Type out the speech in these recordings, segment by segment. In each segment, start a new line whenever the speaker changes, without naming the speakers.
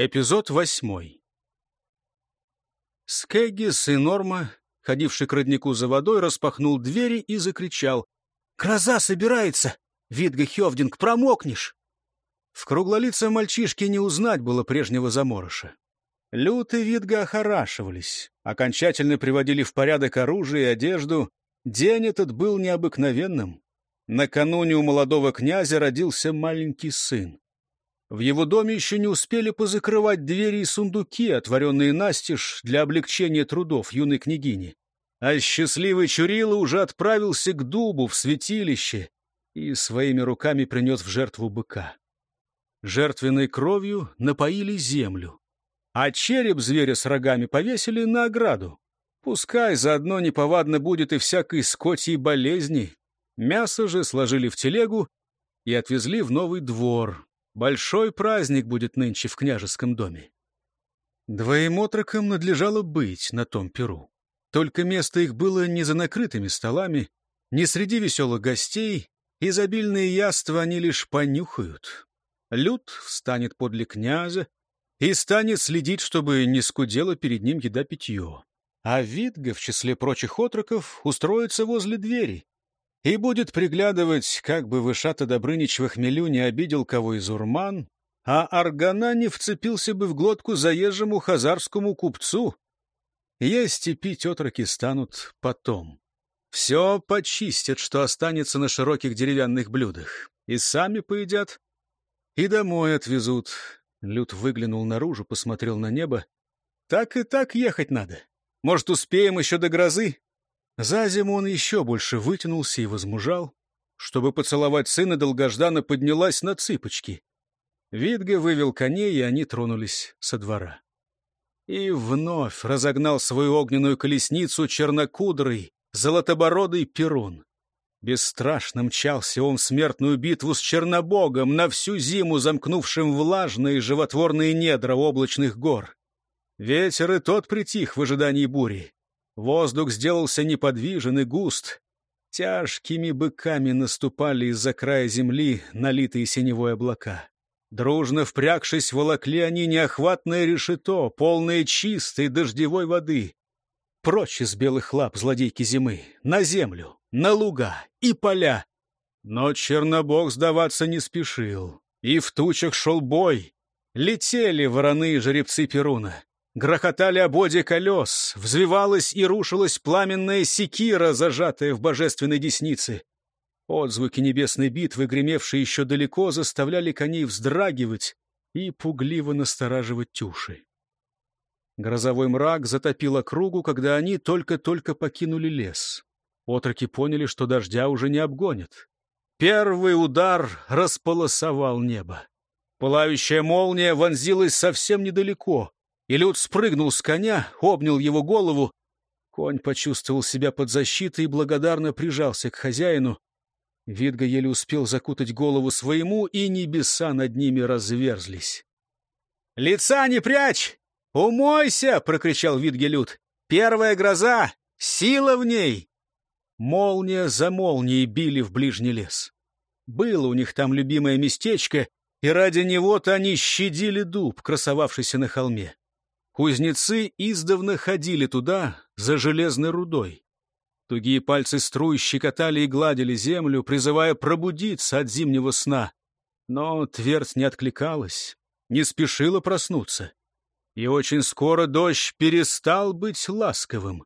Эпизод восьмой. Скеггис и Норма, ходивший к роднику за водой, распахнул двери и закричал. «Гроза собирается! Видга Хевдинг, промокнешь!» В круглолицем мальчишке не узнать было прежнего заморыша. Лют и Видга охорашивались, окончательно приводили в порядок оружие и одежду. День этот был необыкновенным. Накануне у молодого князя родился маленький сын. В его доме еще не успели позакрывать двери и сундуки, отворенные настежь для облегчения трудов юной княгини. А счастливый Чурила уже отправился к дубу в святилище и своими руками принес в жертву быка. Жертвенной кровью напоили землю, а череп зверя с рогами повесили на ограду. Пускай заодно неповадно будет и всякой скотьей болезни. Мясо же сложили в телегу и отвезли в новый двор, Большой праздник будет нынче в княжеском доме. Двоим отрокам надлежало быть на том перу. Только место их было не за накрытыми столами, не среди веселых гостей, изобильные яства они лишь понюхают. Люд встанет подле князя и станет следить, чтобы не скудело перед ним еда-питье. А Витга, в числе прочих отроков, устроится возле двери, и будет приглядывать, как бы Вышата Добрынич в хмелю не обидел кого из урман, а Аргана не вцепился бы в глотку заезжему хазарскому купцу. Есть и пить отроки станут потом. Все почистят, что останется на широких деревянных блюдах, и сами поедят, и домой отвезут. Люд выглянул наружу, посмотрел на небо. Так и так ехать надо. Может, успеем еще до грозы? За зиму он еще больше вытянулся и возмужал. Чтобы поцеловать сына, долгожданно поднялась на цыпочки. Видга вывел коней, и они тронулись со двора. И вновь разогнал свою огненную колесницу чернокудрый, золотобородый перун. Бесстрашно мчался он в смертную битву с Чернобогом, на всю зиму замкнувшим влажные животворные недра облачных гор. Ветер и тот притих в ожидании бури. Воздух сделался неподвижен и густ. Тяжкими быками наступали из-за края земли налитые синевой облака. Дружно впрягшись, волокли они неохватное решето, полное чистой дождевой воды. Прочь из белых лап злодейки зимы, на землю, на луга и поля. Но Чернобог сдаваться не спешил, и в тучах шел бой. Летели вороны и жеребцы Перуна. Грохотали ободи колес, взвивалась и рушилась пламенная секира, зажатая в божественной деснице. Отзвуки небесной битвы, гремевшие еще далеко, заставляли коней вздрагивать и пугливо настораживать тюши. Грозовой мрак затопил округу, когда они только-только покинули лес. Отроки поняли, что дождя уже не обгонят. Первый удар располосовал небо. Пылающая молния вонзилась совсем недалеко. И Люд спрыгнул с коня, обнял его голову. Конь почувствовал себя под защитой и благодарно прижался к хозяину. Видга еле успел закутать голову своему, и небеса над ними разверзлись. «Лица не прячь! Умойся!» — прокричал Витгелют. «Первая гроза! Сила в ней!» Молния за молнией били в ближний лес. Было у них там любимое местечко, и ради него-то они щадили дуб, красовавшийся на холме. Кузнецы издавна ходили туда за железной рудой. Тугие пальцы струй щекотали и гладили землю, призывая пробудиться от зимнего сна. Но твердь не откликалась, не спешила проснуться. И очень скоро дождь перестал быть ласковым.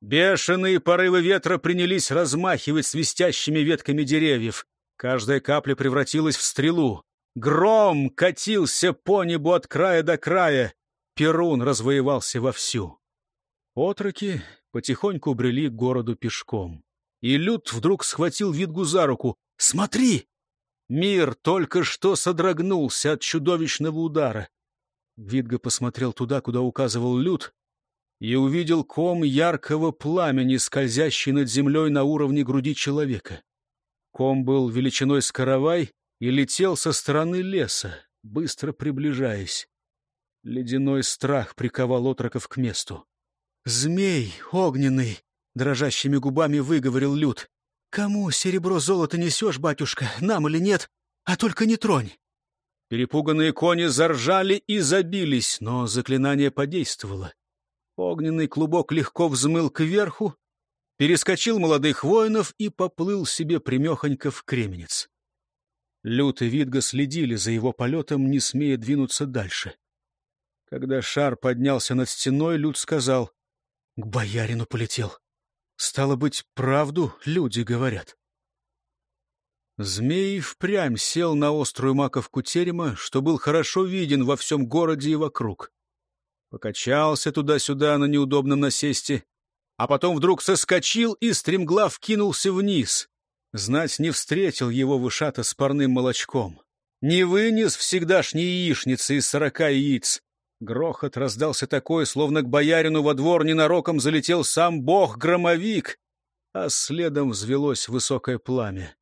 Бешеные порывы ветра принялись размахивать свистящими ветками деревьев. Каждая капля превратилась в стрелу. Гром катился по небу от края до края. Перун развоевался вовсю. Отроки потихоньку брели к городу пешком. И Люд вдруг схватил Видгу за руку. «Смотри!» Мир только что содрогнулся от чудовищного удара. Видга посмотрел туда, куда указывал Люд, и увидел ком яркого пламени, скользящий над землей на уровне груди человека. Ком был величиной с каравай и летел со стороны леса, быстро приближаясь. Ледяной страх приковал отроков к месту. «Змей огненный!» — дрожащими губами выговорил Люд. «Кому серебро-золото несешь, батюшка, нам или нет? А только не тронь!» Перепуганные кони заржали и забились, но заклинание подействовало. Огненный клубок легко взмыл кверху, перескочил молодых воинов и поплыл себе примехонько в кременец. Лют и Видга следили за его полетом, не смея двинуться дальше. Когда шар поднялся над стеной, Люд сказал, «К боярину полетел. Стало быть, правду люди говорят». Змей впрямь сел на острую маковку терема, что был хорошо виден во всем городе и вокруг. Покачался туда-сюда на неудобном насесте, а потом вдруг соскочил и стремглав кинулся вниз. Знать не встретил его вышата с парным молочком. Не вынес всегдашней яичницы из сорока яиц. Грохот раздался такой, словно к боярину во двор ненароком залетел сам бог-громовик, а следом взвелось высокое пламя.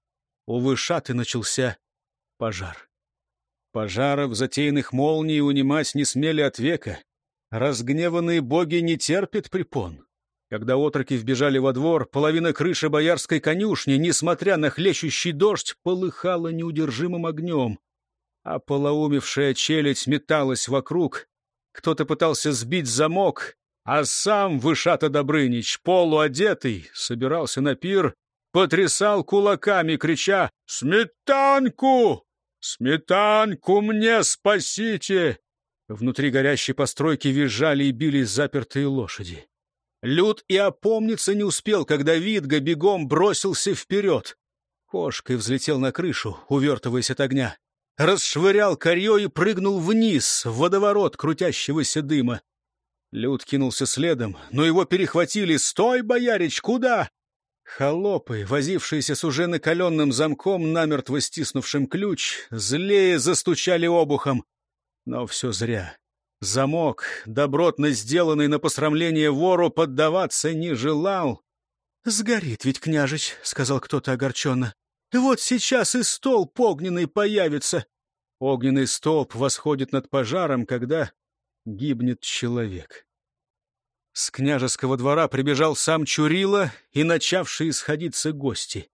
У вышаты начался пожар. Пожаров, затеянных молнией, унимать не смели от века. Разгневанные боги не терпят препон. Когда отроки вбежали во двор, половина крыши боярской конюшни, несмотря на хлещущий дождь, полыхала неудержимым огнем. А полоумевшая челядь металась вокруг. Кто-то пытался сбить замок, а сам Вышата Добрынич, полуодетый, собирался на пир потрясал кулаками, крича «Сметанку! Сметанку мне спасите!» Внутри горящей постройки визжали и бились запертые лошади. Люд и опомниться не успел, когда Видга бегом бросился вперед. Кошкой взлетел на крышу, увертываясь от огня. Расшвырял корье и прыгнул вниз, в водоворот крутящегося дыма. Люд кинулся следом, но его перехватили. «Стой, боярич, куда?» Холопы, возившиеся с уже накаленным замком, намертво стиснувшим ключ, злее застучали обухом. Но все зря. Замок, добротно сделанный на посрамление вору, поддаваться не желал. — Сгорит ведь, княжич, — сказал кто-то огорченно. — Вот сейчас и столб огненный появится. Огненный столб восходит над пожаром, когда гибнет человек. С княжеского двора прибежал сам Чурила и начавшие сходиться гости.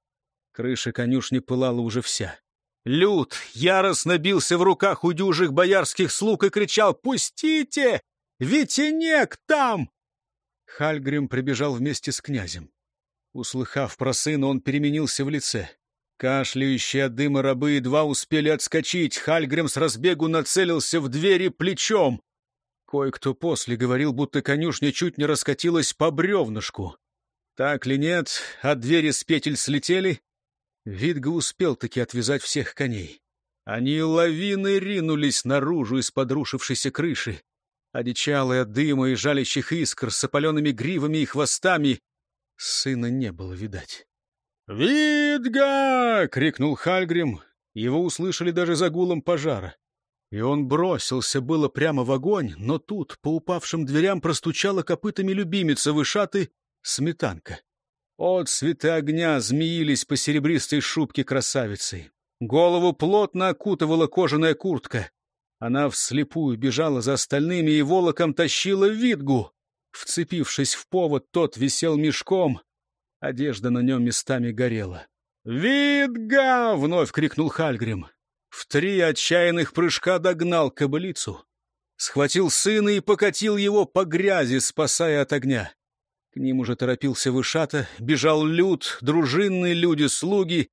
Крыша конюшни пылала уже вся. Люд яростно бился в руках у дюжих боярских слуг и кричал «Пустите! Ветенек там!» Хальгрим прибежал вместе с князем. Услыхав про сына, он переменился в лице. Кашляющие от дыма рабы едва успели отскочить. Хальгрим с разбегу нацелился в двери плечом. Кое-кто после говорил, будто конюшня чуть не раскатилась по бревнышку. Так ли нет, от двери с петель слетели. Видга успел таки отвязать всех коней. Они лавины ринулись наружу из подрушившейся крыши. Одичалые от дыма и жалящих искр с опаленными гривами и хвостами. Сына не было видать. «Видга!» — крикнул Хальгрим. Его услышали даже за гулом пожара. И он бросился было прямо в огонь, но тут по упавшим дверям простучала копытами любимица вышаты сметанка. От цветы огня змеились по серебристой шубке красавицы. Голову плотно окутывала кожаная куртка. Она вслепую бежала за остальными и волоком тащила Видгу. Вцепившись в повод, тот висел мешком. Одежда на нем местами горела. «Видга!» — вновь крикнул Хальгрим. В три отчаянных прыжка догнал кобылицу, схватил сына и покатил его по грязи, спасая от огня. К ним уже торопился Вышата, бежал люд, дружинные люди, слуги.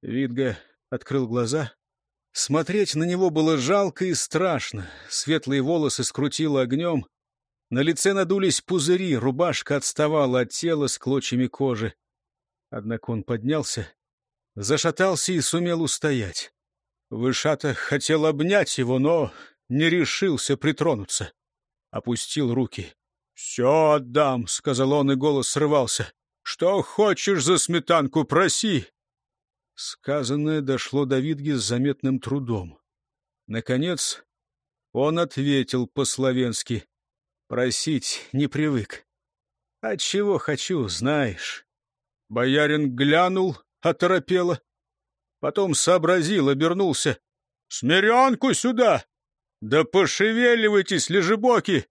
Видга открыл глаза. Смотреть на него было жалко и страшно. Светлые волосы скрутило огнем. На лице надулись пузыри, рубашка отставала от тела с клочьями кожи. Однако он поднялся, зашатался и сумел устоять. Вышата хотел обнять его, но не решился притронуться. Опустил руки. — Все отдам, — сказал он, и голос срывался. — Что хочешь за сметанку, проси. Сказанное дошло до Витги с заметным трудом. Наконец он ответил по-словенски. Просить не привык. Отчего хочу, знаешь. Боярин глянул, оторопело. Потом сообразил, обернулся. «Смиренку сюда! Да пошевеливайтесь, лежебоки!»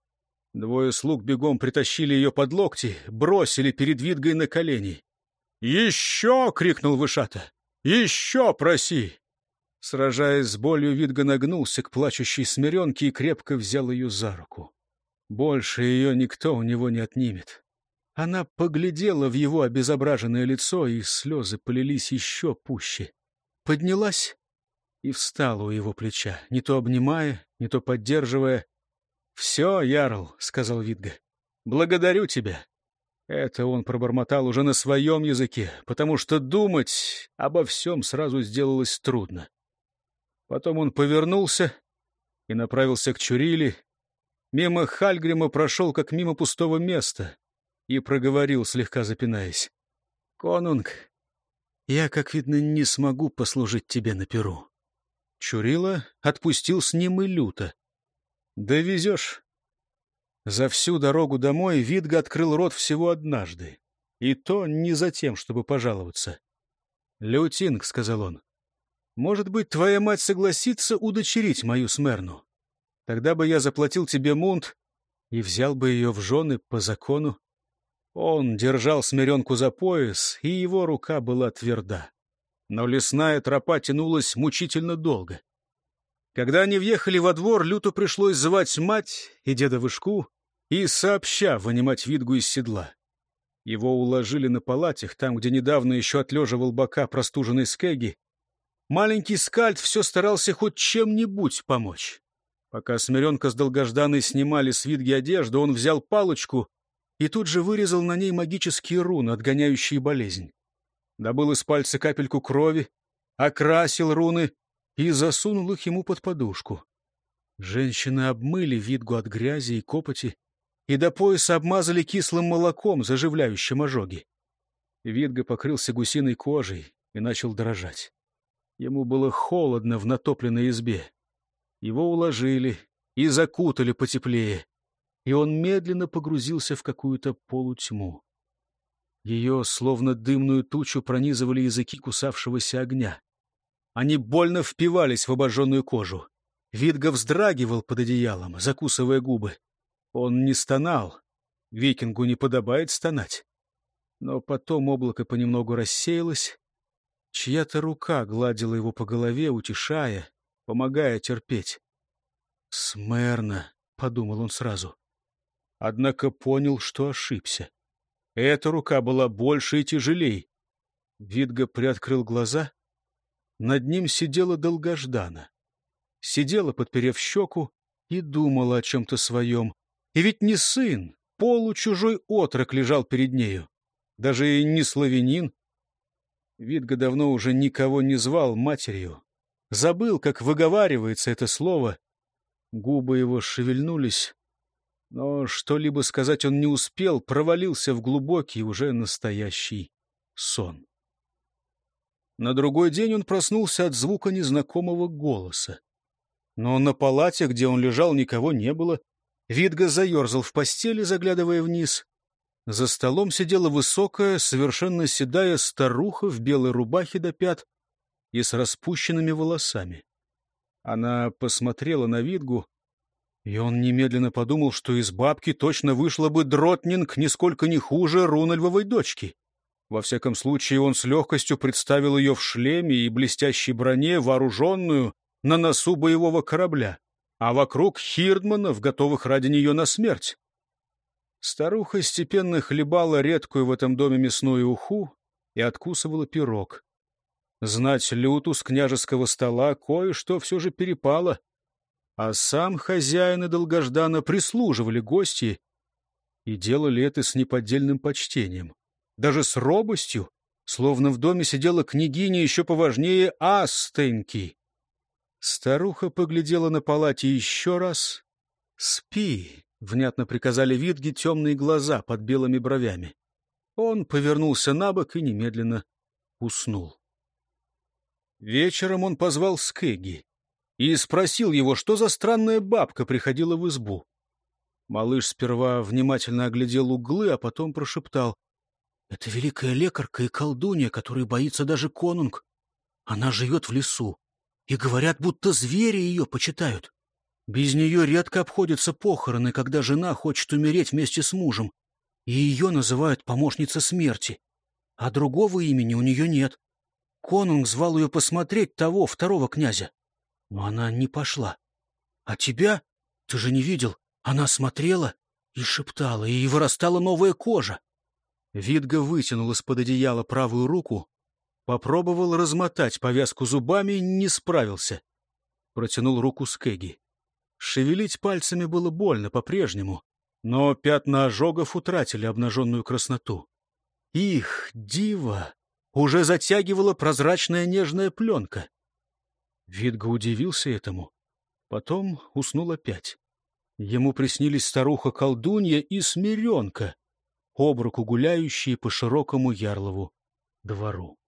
Двое слуг бегом притащили ее под локти, бросили перед Витгой на колени. «Еще!» — крикнул Вышата. «Еще проси!» Сражаясь с болью, Видга нагнулся к плачущей смиренке и крепко взял ее за руку. Больше ее никто у него не отнимет. Она поглядела в его обезображенное лицо, и слезы полились еще пуще. Поднялась и встала у его плеча, не то обнимая, не то поддерживая. — Все, Ярл, — сказал Видга, — благодарю тебя. Это он пробормотал уже на своем языке, потому что думать обо всем сразу сделалось трудно. Потом он повернулся и направился к Чурили. Мимо Хальгрима прошел, как мимо пустого места, и проговорил, слегка запинаясь. — Конунг, я, как видно, не смогу послужить тебе на перу. Чурила отпустил с ним и люто. — Довезешь. За всю дорогу домой Видга открыл рот всего однажды. И то не за тем, чтобы пожаловаться. — Леутинг, — сказал он, может быть, твоя мать согласится удочерить мою Смерну. Тогда бы я заплатил тебе мунт и взял бы ее в жены по закону. Он держал смиренку за пояс, и его рука была тверда. Но лесная тропа тянулась мучительно долго. Когда они въехали во двор, Люту пришлось звать мать и деда Вышку и сообща вынимать Видгу из седла. Его уложили на палатях, там, где недавно еще отлеживал бока простуженной скеги, Маленький скальд все старался хоть чем-нибудь помочь. Пока Смиренка с Долгожданной снимали с Витги одежду, он взял палочку и тут же вырезал на ней магические руны, отгоняющие болезнь. Добыл из пальца капельку крови, окрасил руны и засунул их ему под подушку. Женщины обмыли Витгу от грязи и копоти и до пояса обмазали кислым молоком, заживляющим ожоги. Витга покрылся гусиной кожей и начал дрожать. Ему было холодно в натопленной избе. Его уложили и закутали потеплее, и он медленно погрузился в какую-то полутьму. Ее, словно дымную тучу, пронизывали языки кусавшегося огня. Они больно впивались в обожженную кожу. Видга вздрагивал под одеялом, закусывая губы. Он не стонал. Викингу не подобает стонать. Но потом облако понемногу рассеялось, Чья-то рука гладила его по голове, утешая, помогая терпеть. «Смерно», — подумал он сразу. Однако понял, что ошибся. Эта рука была больше и тяжелей. Видга приоткрыл глаза. Над ним сидела долгождана. Сидела, подперев щеку, и думала о чем-то своем. И ведь не сын, получужой отрок лежал перед нею. Даже и не славянин, Видга давно уже никого не звал матерью. Забыл, как выговаривается это слово. Губы его шевельнулись, но что-либо сказать он не успел, провалился в глубокий, уже настоящий сон. На другой день он проснулся от звука незнакомого голоса. Но на палате, где он лежал, никого не было. Видга заерзал в постели, заглядывая вниз. За столом сидела высокая, совершенно седая старуха в белой рубахе до пят и с распущенными волосами. Она посмотрела на Видгу, и он немедленно подумал, что из бабки точно вышла бы Дротнинг нисколько не хуже Рунальвовой дочки. Во всяком случае, он с легкостью представил ее в шлеме и блестящей броне, вооруженную на носу боевого корабля, а вокруг хирдманов, готовых ради нее на смерть. Старуха степенно хлебала редкую в этом доме мясную уху и откусывала пирог. Знать люту с княжеского стола кое-что все же перепало, а сам хозяин и долгожданно прислуживали гости и делали это с неподдельным почтением, даже с робостью, словно в доме сидела княгиня еще поважнее Астеньки. Старуха поглядела на палате еще раз. «Спи, — внятно приказали Витге темные глаза под белыми бровями. Он повернулся на бок и немедленно уснул. Вечером он позвал Скеги и спросил его, что за странная бабка приходила в избу. Малыш сперва внимательно оглядел углы, а потом прошептал. — Это великая лекарка и колдунья, которой боится даже конунг. Она живет в лесу, и говорят, будто звери ее почитают. Без нее редко обходятся похороны, когда жена хочет умереть вместе с мужем, и ее называют помощница смерти, а другого имени у нее нет. Конунг звал ее посмотреть того, второго князя. Но она не пошла. А тебя? Ты же не видел. Она смотрела и шептала, и вырастала новая кожа. Видга вытянул из-под одеяла правую руку, попробовал размотать повязку зубами, не справился. Протянул руку Скеги. Шевелить пальцами было больно по-прежнему, но пятна ожогов утратили обнаженную красноту. Их, дива, уже затягивала прозрачная нежная пленка. Видга удивился этому. Потом уснул опять. Ему приснились старуха-колдунья и смиренка, об руку гуляющие по широкому ярлову двору.